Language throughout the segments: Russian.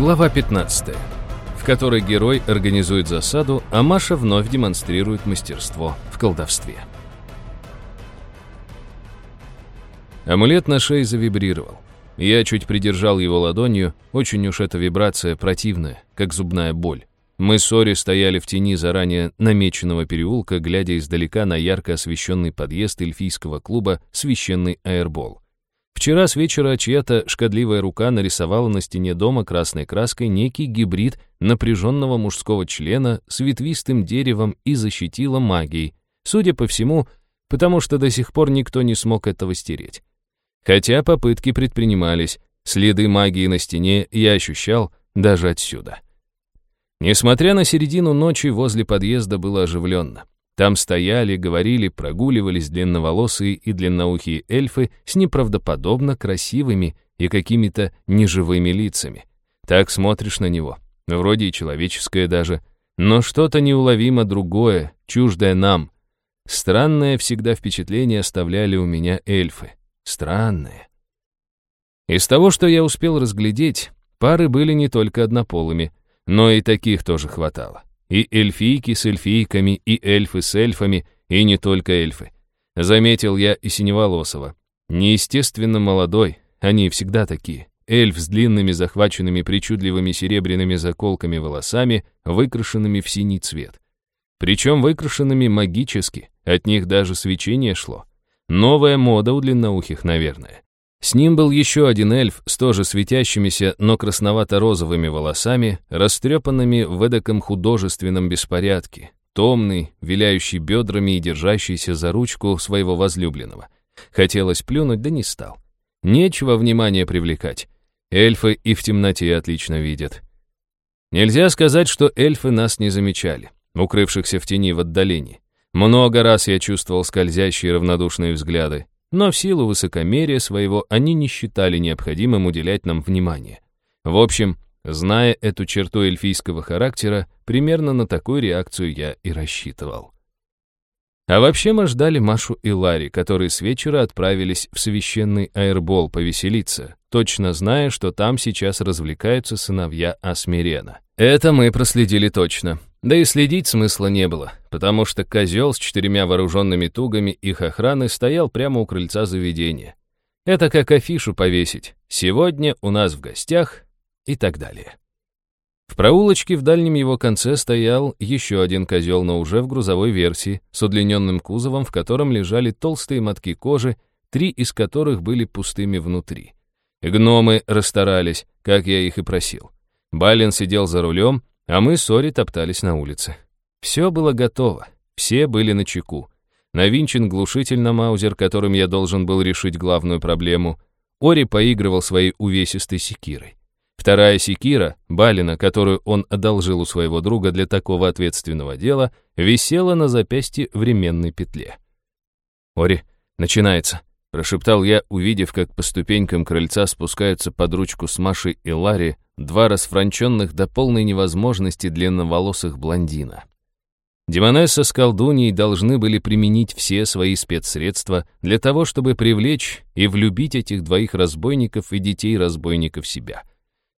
Глава 15, в которой герой организует засаду, а Маша вновь демонстрирует мастерство в колдовстве. Амулет на шее завибрировал. Я чуть придержал его ладонью, очень уж эта вибрация противная, как зубная боль. Мы с Ори стояли в тени заранее намеченного переулка, глядя издалека на ярко освещенный подъезд эльфийского клуба «Священный аэрбол». Вчера с вечера чья-то шкодливая рука нарисовала на стене дома красной краской некий гибрид напряженного мужского члена с ветвистым деревом и защитила магией, судя по всему, потому что до сих пор никто не смог этого стереть. Хотя попытки предпринимались, следы магии на стене я ощущал даже отсюда. Несмотря на середину ночи, возле подъезда было оживленно. Там стояли, говорили, прогуливались длинноволосые и длинноухие эльфы с неправдоподобно красивыми и какими-то неживыми лицами. Так смотришь на него, вроде и человеческое даже, но что-то неуловимо другое, чуждое нам. Странное всегда впечатление оставляли у меня эльфы. Странное. Из того, что я успел разглядеть, пары были не только однополыми, но и таких тоже хватало. И эльфийки с эльфийками, и эльфы с эльфами, и не только эльфы. Заметил я и Синеволосого. Неестественно молодой, они всегда такие. Эльф с длинными захваченными причудливыми серебряными заколками волосами, выкрашенными в синий цвет. Причем выкрашенными магически, от них даже свечение шло. Новая мода у длинноухих, наверное. С ним был еще один эльф с тоже светящимися, но красновато-розовыми волосами, растрепанными в эдаком художественном беспорядке, томный, виляющий бедрами и держащийся за ручку своего возлюбленного. Хотелось плюнуть, да не стал. Нечего внимания привлекать. Эльфы и в темноте отлично видят. Нельзя сказать, что эльфы нас не замечали, укрывшихся в тени в отдалении. Много раз я чувствовал скользящие равнодушные взгляды, но в силу высокомерия своего они не считали необходимым уделять нам внимание. В общем, зная эту черту эльфийского характера, примерно на такую реакцию я и рассчитывал. А вообще мы ждали Машу и Ларри, которые с вечера отправились в священный аэрбол повеселиться, точно зная, что там сейчас развлекаются сыновья Асмирена. Это мы проследили точно. Да и следить смысла не было, потому что козел с четырьмя вооруженными тугами их охраны стоял прямо у крыльца заведения. Это как афишу повесить. Сегодня у нас в гостях и так далее. В проулочке в дальнем его конце стоял еще один козел, но уже в грузовой версии, с удлиненным кузовом, в котором лежали толстые мотки кожи, три из которых были пустыми внутри. Гномы расстарались, как я их и просил. Балин сидел за рулем, а мы с Ори топтались на улице. Все было готово, все были на чеку. Навинчен глушитель на маузер, которым я должен был решить главную проблему. Ори поигрывал своей увесистой секирой. Вторая секира, Балина, которую он одолжил у своего друга для такого ответственного дела, висела на запястье временной петле. «Ори, начинается», — прошептал я, увидев, как по ступенькам крыльца спускаются под ручку с Машей и Ларри два расфранченных до полной невозможности длинноволосых блондина. Демонесса с колдуньей должны были применить все свои спецсредства для того, чтобы привлечь и влюбить этих двоих разбойников и детей разбойников себя.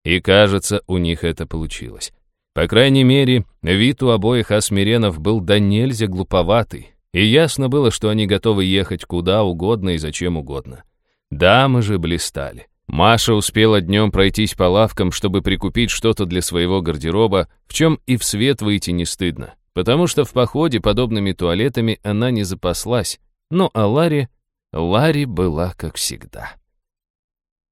И кажется, у них это получилось. По крайней мере, вид у обоих асмиренов был до нельзя глуповатый, и ясно было, что они готовы ехать куда угодно и зачем угодно. Дамы же блистали. Маша успела днем пройтись по лавкам, чтобы прикупить что-то для своего гардероба, в чем и в свет выйти не стыдно, потому что в походе подобными туалетами она не запаслась. Ну а Ларри... Ларри была как всегда.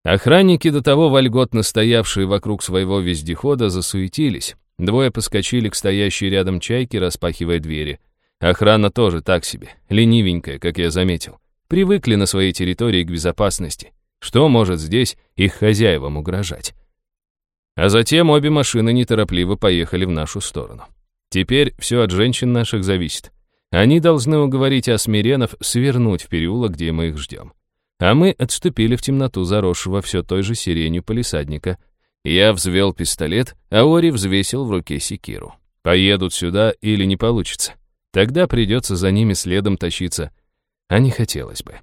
Охранники, до того вольготно стоявшие вокруг своего вездехода, засуетились. Двое поскочили к стоящей рядом чайке, распахивая двери. Охрана тоже так себе, ленивенькая, как я заметил. Привыкли на своей территории к безопасности. Что может здесь их хозяевам угрожать? А затем обе машины неторопливо поехали в нашу сторону. Теперь все от женщин наших зависит. Они должны уговорить Асмиренов свернуть в переулок, где мы их ждем. А мы отступили в темноту заросшего все той же сиренью полисадника. Я взвел пистолет, а Ори взвесил в руке секиру. Поедут сюда или не получится. Тогда придется за ними следом тащиться. А не хотелось бы.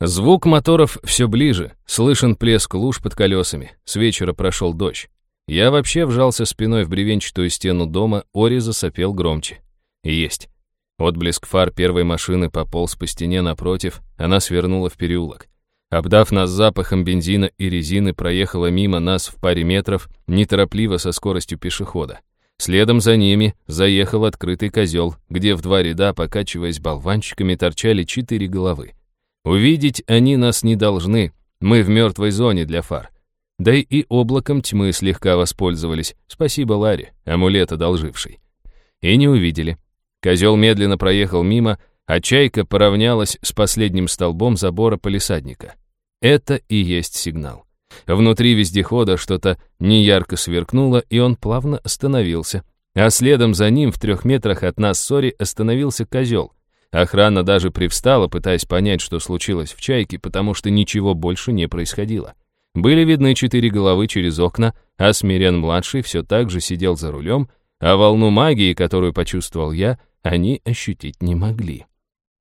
Звук моторов все ближе, слышен плеск луж под колесами. С вечера прошел дождь. Я вообще вжался спиной в бревенчатую стену дома, Ори засопел громче. Есть. Отблеск фар первой машины пополз по стене напротив, она свернула в переулок. Обдав нас запахом бензина и резины, проехала мимо нас в паре метров, неторопливо со скоростью пешехода. Следом за ними заехал открытый козел, где в два ряда, покачиваясь болванчиками, торчали четыре головы. Увидеть они нас не должны, мы в мертвой зоне для фар. Да и облаком тьмы слегка воспользовались, спасибо Ларе, амулет одолживший. И не увидели. Козел медленно проехал мимо, а чайка поравнялась с последним столбом забора полисадника. Это и есть сигнал. Внутри вездехода что-то неярко сверкнуло, и он плавно остановился. А следом за ним в трех метрах от нас Сори остановился козел. Охрана даже привстала, пытаясь понять, что случилось в чайке, потому что ничего больше не происходило. Были видны четыре головы через окна, а Смирен-младший все так же сидел за рулем, а волну магии, которую почувствовал я, они ощутить не могли.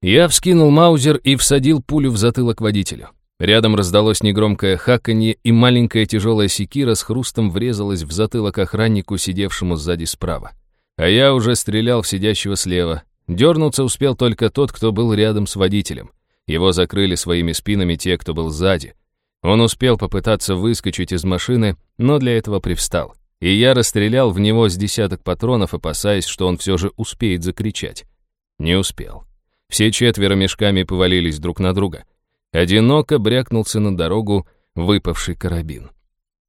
Я вскинул маузер и всадил пулю в затылок водителю. Рядом раздалось негромкое хаканье, и маленькая тяжелая секира с хрустом врезалась в затылок охраннику, сидевшему сзади справа. А я уже стрелял в сидящего слева. Дернуться успел только тот, кто был рядом с водителем. Его закрыли своими спинами те, кто был сзади. Он успел попытаться выскочить из машины, но для этого привстал и я расстрелял в него с десяток патронов, опасаясь, что он все же успеет закричать. Не успел. Все четверо мешками повалились друг на друга. Одиноко брякнулся на дорогу выпавший карабин.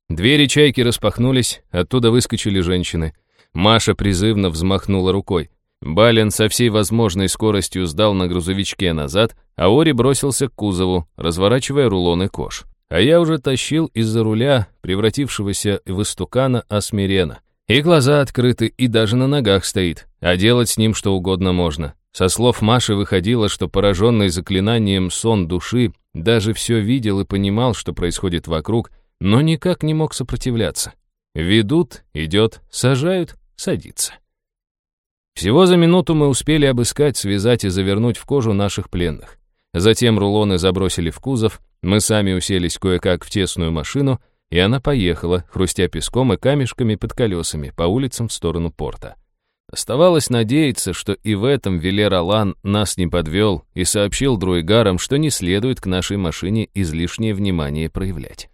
Двери чайки распахнулись, оттуда выскочили женщины. Маша призывно взмахнула рукой. Бален со всей возможной скоростью сдал на грузовичке назад, а Ори бросился к кузову, разворачивая рулоны кож. А я уже тащил из-за руля, превратившегося в истукана Асмирена. И глаза открыты, и даже на ногах стоит, а делать с ним что угодно можно. Со слов Маши выходило, что пораженный заклинанием сон души даже все видел и понимал, что происходит вокруг, но никак не мог сопротивляться. Ведут, идет, сажают, садится. Всего за минуту мы успели обыскать, связать и завернуть в кожу наших пленных. Затем рулоны забросили в кузов, мы сами уселись кое-как в тесную машину, и она поехала, хрустя песком и камешками под колесами, по улицам в сторону порта. Оставалось надеяться, что и в этом Велер Алан нас не подвел и сообщил друигарам, что не следует к нашей машине излишнее внимание проявлять.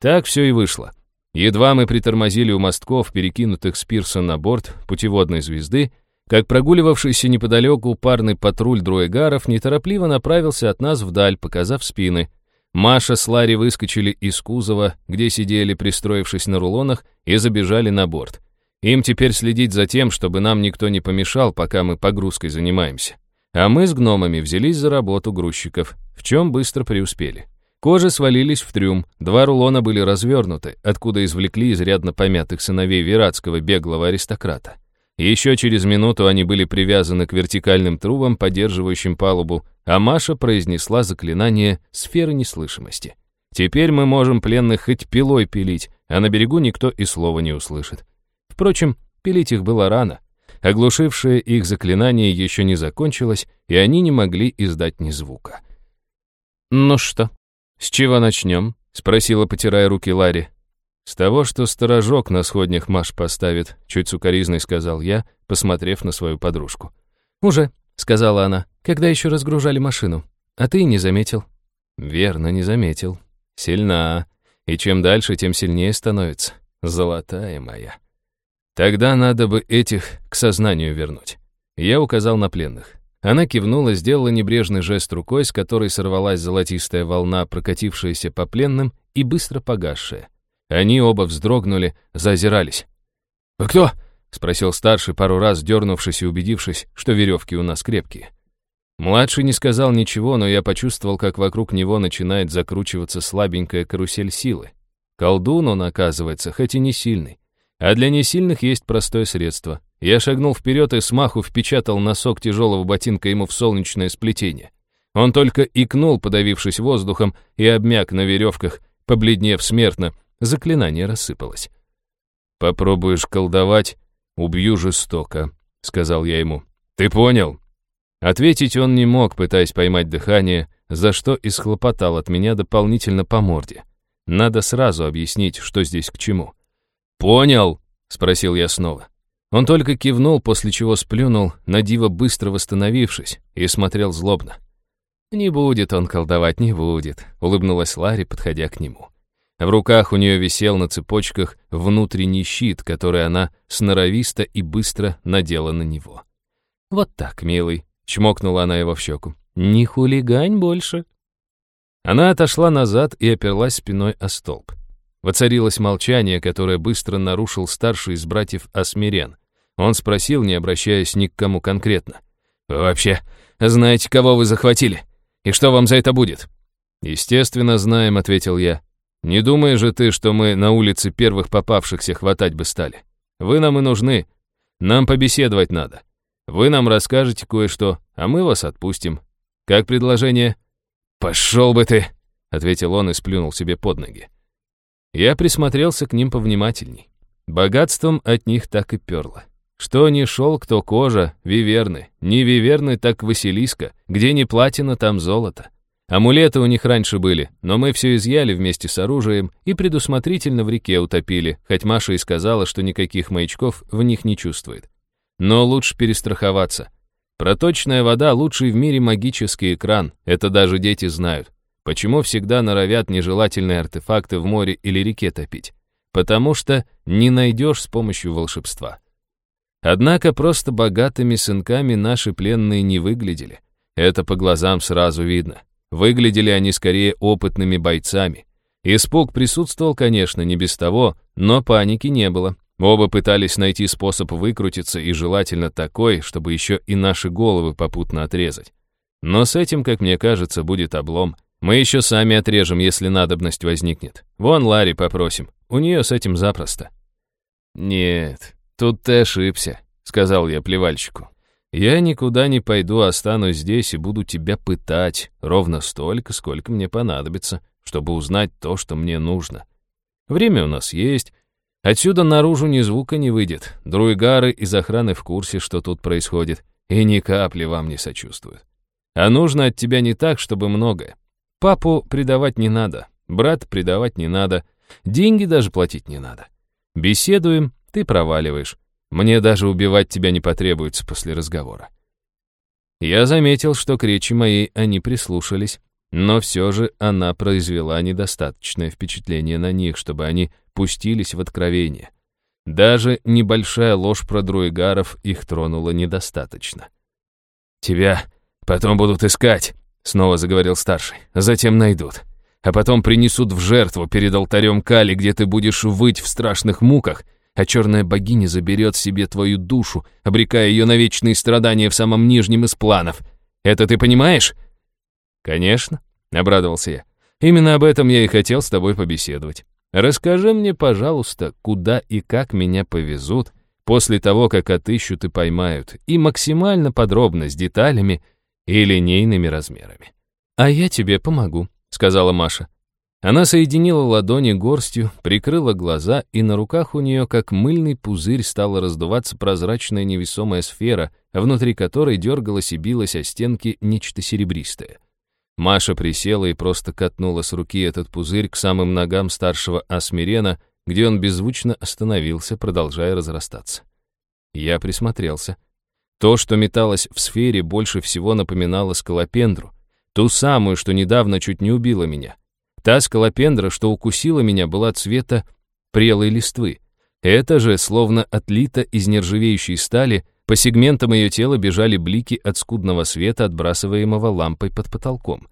Так все и вышло. Едва мы притормозили у мостков, перекинутых с пирса на борт путеводной звезды, как прогуливавшийся неподалеку парный патруль друэгаров неторопливо направился от нас вдаль, показав спины. Маша с Ларри выскочили из кузова, где сидели, пристроившись на рулонах, и забежали на борт. Им теперь следить за тем, чтобы нам никто не помешал, пока мы погрузкой занимаемся. А мы с гномами взялись за работу грузчиков, в чем быстро преуспели. Кожи свалились в трюм, два рулона были развернуты, откуда извлекли изрядно помятых сыновей вератского беглого аристократа. Еще через минуту они были привязаны к вертикальным трубам, поддерживающим палубу, а Маша произнесла заклинание сферы неслышимости. Теперь мы можем пленных хоть пилой пилить, а на берегу никто и слова не услышит. Впрочем, пилить их было рано. Оглушившее их заклинание еще не закончилось, и они не могли издать ни звука. «Ну что, с чего начнем?» — спросила, потирая руки Ларри. «С того, что сторожок на сходнях Маш поставит», — чуть сукоризной сказал я, посмотрев на свою подружку. «Уже», — сказала она, — «когда еще разгружали машину. А ты не заметил». «Верно, не заметил. Сильна. И чем дальше, тем сильнее становится. Золотая моя. Тогда надо бы этих к сознанию вернуть». Я указал на пленных. Она кивнула, сделала небрежный жест рукой, с которой сорвалась золотистая волна, прокатившаяся по пленным и быстро погасшая. Они оба вздрогнули, зазирались. «Вы кто?» — спросил старший, пару раз дернувшись и убедившись, что веревки у нас крепкие. Младший не сказал ничего, но я почувствовал, как вокруг него начинает закручиваться слабенькая карусель силы. Колдун он, оказывается, хоть и не сильный. А для несильных есть простое средство. Я шагнул вперед и смаху впечатал носок тяжелого ботинка ему в солнечное сплетение. Он только икнул, подавившись воздухом, и обмяк на веревках, побледнев смертно, Заклинание рассыпалось. «Попробуешь колдовать, убью жестоко», — сказал я ему. «Ты понял?» Ответить он не мог, пытаясь поймать дыхание, за что и схлопотал от меня дополнительно по морде. Надо сразу объяснить, что здесь к чему. «Понял?» — спросил я снова. Он только кивнул, после чего сплюнул, на диво быстро восстановившись, и смотрел злобно. «Не будет он колдовать, не будет», — улыбнулась Ларри, подходя к нему. В руках у нее висел на цепочках внутренний щит, который она сноровисто и быстро надела на него. «Вот так, милый», — чмокнула она его в щеку. «Не хулигань больше». Она отошла назад и оперлась спиной о столб. Воцарилось молчание, которое быстро нарушил старший из братьев Асмирен. Он спросил, не обращаясь ни к кому конкретно. «Вы вообще знаете, кого вы захватили? И что вам за это будет?» «Естественно, знаем», — ответил я. «Не думай же ты, что мы на улице первых попавшихся хватать бы стали. Вы нам и нужны. Нам побеседовать надо. Вы нам расскажете кое-что, а мы вас отпустим. Как предложение?» «Пошел бы ты!» — ответил он и сплюнул себе под ноги. Я присмотрелся к ним повнимательней. Богатством от них так и перло. Что ни шелк, то кожа, виверны. Не виверны, так Василиска. Где не платина, там золото. Амулеты у них раньше были, но мы все изъяли вместе с оружием и предусмотрительно в реке утопили, хоть Маша и сказала, что никаких маячков в них не чувствует. Но лучше перестраховаться. Проточная вода — лучший в мире магический экран, это даже дети знают. Почему всегда норовят нежелательные артефакты в море или реке топить? Потому что не найдешь с помощью волшебства. Однако просто богатыми сынками наши пленные не выглядели. Это по глазам сразу видно. Выглядели они скорее опытными бойцами. Испуг присутствовал, конечно, не без того, но паники не было. Оба пытались найти способ выкрутиться, и желательно такой, чтобы еще и наши головы попутно отрезать. Но с этим, как мне кажется, будет облом. Мы еще сами отрежем, если надобность возникнет. Вон Ларри попросим, у нее с этим запросто. Нет, «Тут ты ошибся», — сказал я плевальщику. «Я никуда не пойду, останусь здесь и буду тебя пытать ровно столько, сколько мне понадобится, чтобы узнать то, что мне нужно. Время у нас есть. Отсюда наружу ни звука не выйдет. Друйгары из охраны в курсе, что тут происходит, и ни капли вам не сочувствуют. А нужно от тебя не так, чтобы многое. Папу предавать не надо, брат предавать не надо, деньги даже платить не надо. Беседуем, ты проваливаешь. Мне даже убивать тебя не потребуется после разговора. Я заметил, что к речи моей они прислушались, но все же она произвела недостаточное впечатление на них, чтобы они пустились в откровение. Даже небольшая ложь про друигаров их тронула недостаточно. «Тебя потом будут искать», — снова заговорил старший, — «затем найдут. А потом принесут в жертву перед алтарем Кали, где ты будешь выть в страшных муках, а черная богиня заберет себе твою душу, обрекая ее на вечные страдания в самом нижнем из планов. Это ты понимаешь?» «Конечно», — обрадовался я. «Именно об этом я и хотел с тобой побеседовать. Расскажи мне, пожалуйста, куда и как меня повезут после того, как отыщут и поймают, и максимально подробно, с деталями и линейными размерами». «А я тебе помогу», — сказала Маша. Она соединила ладони горстью, прикрыла глаза, и на руках у нее, как мыльный пузырь, стала раздуваться прозрачная невесомая сфера, внутри которой дергалась и билась о стенки нечто серебристое. Маша присела и просто катнула с руки этот пузырь к самым ногам старшего Асмирена, где он беззвучно остановился, продолжая разрастаться. Я присмотрелся. То, что металось в сфере, больше всего напоминало скалопендру, ту самую, что недавно чуть не убила меня. Та скалопендра, что укусила меня, была цвета прелой листвы. Это же, словно отлито из нержавеющей стали, по сегментам ее тела бежали блики от скудного света, отбрасываемого лампой под потолком.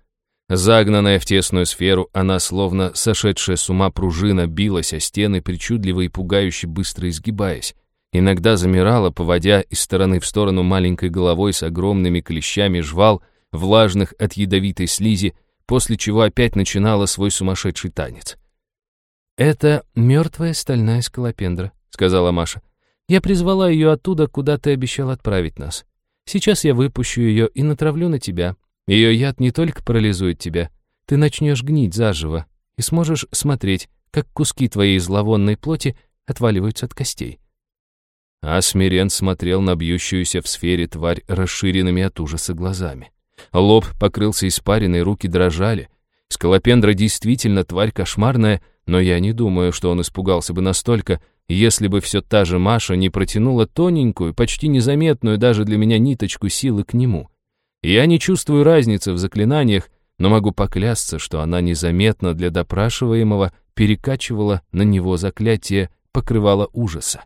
Загнанная в тесную сферу, она, словно сошедшая с ума пружина, билась о стены, причудливо и пугающе быстро изгибаясь. Иногда замирала, поводя из стороны в сторону маленькой головой с огромными клещами жвал, влажных от ядовитой слизи, после чего опять начинала свой сумасшедший танец. «Это мертвая стальная скалопендра», — сказала Маша. «Я призвала ее оттуда, куда ты обещал отправить нас. Сейчас я выпущу ее и натравлю на тебя. Ее яд не только парализует тебя, ты начнешь гнить заживо и сможешь смотреть, как куски твоей зловонной плоти отваливаются от костей». А Смирен смотрел на бьющуюся в сфере тварь расширенными от ужаса глазами. Лоб покрылся испариной, руки дрожали. Скалопендра действительно тварь кошмарная, но я не думаю, что он испугался бы настолько, если бы все та же Маша не протянула тоненькую, почти незаметную даже для меня ниточку силы к нему. Я не чувствую разницы в заклинаниях, но могу поклясться, что она незаметно для допрашиваемого перекачивала на него заклятие покрывала ужаса.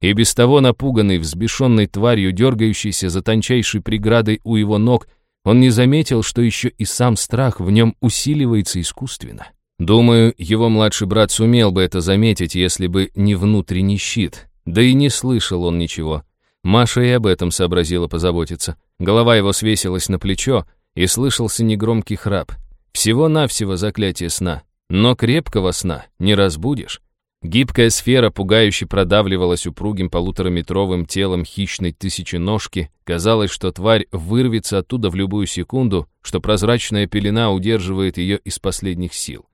И без того напуганный, взбешенной тварью, дергающейся за тончайшей преградой у его ног, он не заметил, что еще и сам страх в нем усиливается искусственно. Думаю, его младший брат сумел бы это заметить, если бы не внутренний щит. Да и не слышал он ничего. Маша и об этом сообразила позаботиться. Голова его свесилась на плечо, и слышался негромкий храп. Всего-навсего заклятие сна. Но крепкого сна не разбудишь. Гибкая сфера пугающе продавливалась упругим полутораметровым телом хищной тысяченожки. Казалось, что тварь вырвется оттуда в любую секунду, что прозрачная пелена удерживает ее из последних сил.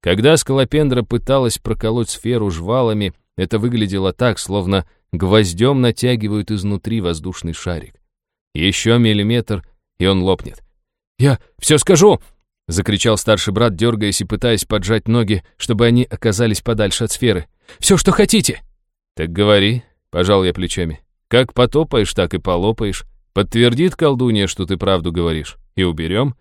Когда скалопендра пыталась проколоть сферу жвалами, это выглядело так, словно гвоздем натягивают изнутри воздушный шарик. Еще миллиметр, и он лопнет. «Я все скажу!» — закричал старший брат, дергаясь и пытаясь поджать ноги, чтобы они оказались подальше от сферы. «Все, что хотите!» «Так говори», — пожал я плечами. «Как потопаешь, так и полопаешь. Подтвердит колдунья, что ты правду говоришь, и уберем».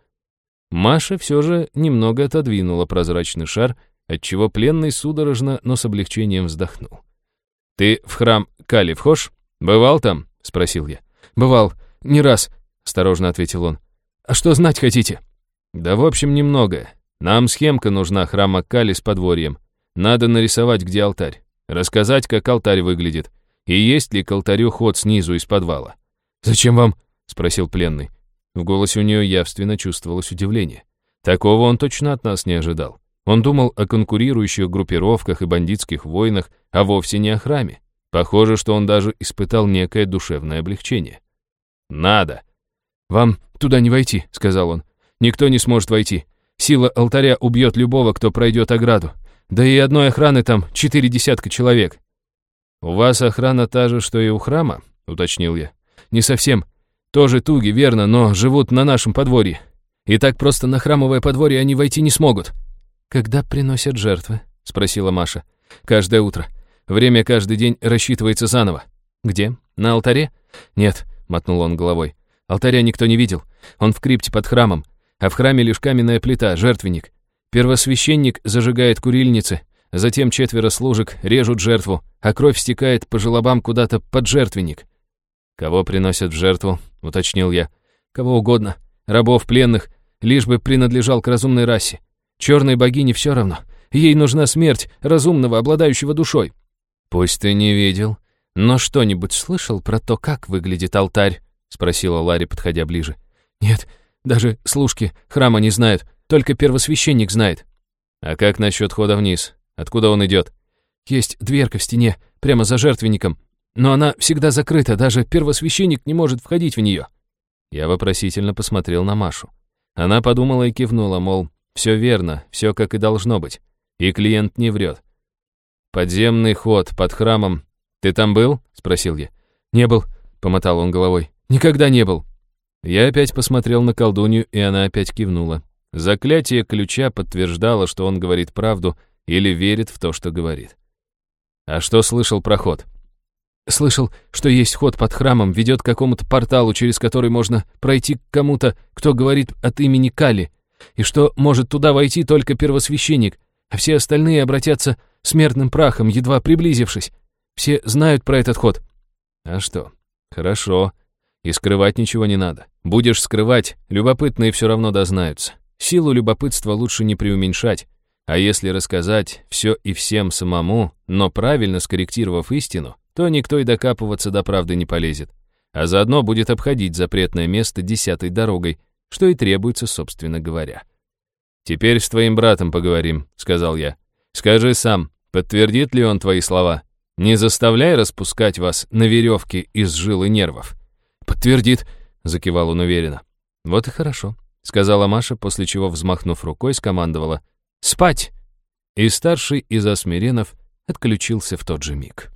Маша все же немного отодвинула прозрачный шар, отчего пленный судорожно, но с облегчением вздохнул. «Ты в храм Кали вхож? Бывал там?» — спросил я. «Бывал. Не раз», — осторожно ответил он. А что знать хотите?» «Да в общем немного. Нам схемка нужна храма Кали с подворьем. Надо нарисовать, где алтарь. Рассказать, как алтарь выглядит. И есть ли к алтарю ход снизу из подвала». «Зачем вам?» — спросил пленный. В голосе у нее явственно чувствовалось удивление. Такого он точно от нас не ожидал. Он думал о конкурирующих группировках и бандитских войнах, а вовсе не о храме. Похоже, что он даже испытал некое душевное облегчение. «Надо!» «Вам туда не войти», — сказал он. «Никто не сможет войти. Сила алтаря убьет любого, кто пройдет ограду. Да и одной охраны там четыре десятка человек». «У вас охрана та же, что и у храма?» — уточнил я. «Не совсем. Тоже туги, верно, но живут на нашем подворье. И так просто на храмовое подворье они войти не смогут». «Когда приносят жертвы?» — спросила Маша. «Каждое утро. Время каждый день рассчитывается заново». «Где? На алтаре?» «Нет», — мотнул он головой. Алтаря никто не видел. Он в крипте под храмом. А в храме лишь каменная плита, жертвенник. Первосвященник зажигает курильницы. Затем четверо служек режут жертву, а кровь стекает по желобам куда-то под жертвенник. «Кого приносят в жертву?» — уточнил я. «Кого угодно. Рабов, пленных. Лишь бы принадлежал к разумной расе. Черной богине все равно. Ей нужна смерть разумного, обладающего душой». «Пусть ты не видел, но что-нибудь слышал про то, как выглядит алтарь?» — спросила Ларри, подходя ближе. «Нет, даже служки храма не знают, только первосвященник знает». «А как насчет хода вниз? Откуда он идет?» «Есть дверка в стене, прямо за жертвенником, но она всегда закрыта, даже первосвященник не может входить в нее». Я вопросительно посмотрел на Машу. Она подумала и кивнула, мол, все верно, все как и должно быть. И клиент не врет. «Подземный ход под храмом. Ты там был?» — спросил я. «Не был», — помотал он головой. Никогда не был». Я опять посмотрел на колдунью, и она опять кивнула. Заклятие ключа подтверждало, что он говорит правду или верит в то, что говорит. «А что слышал про ход?» «Слышал, что есть ход под храмом, ведет к какому-то порталу, через который можно пройти к кому-то, кто говорит от имени Кали, и что может туда войти только первосвященник, а все остальные обратятся смертным прахом, едва приблизившись. Все знают про этот ход». «А что? Хорошо. И скрывать ничего не надо. Будешь скрывать, любопытные все равно дознаются. Силу любопытства лучше не преуменьшать. А если рассказать все и всем самому, но правильно скорректировав истину, то никто и докапываться до правды не полезет. А заодно будет обходить запретное место десятой дорогой, что и требуется, собственно говоря. «Теперь с твоим братом поговорим», — сказал я. «Скажи сам, подтвердит ли он твои слова? Не заставляй распускать вас на веревке из жил и нервов». «Подтвердит», — закивал он уверенно. «Вот и хорошо», — сказала Маша, после чего, взмахнув рукой, скомандовала «Спать!» И старший из Асмиренов отключился в тот же миг.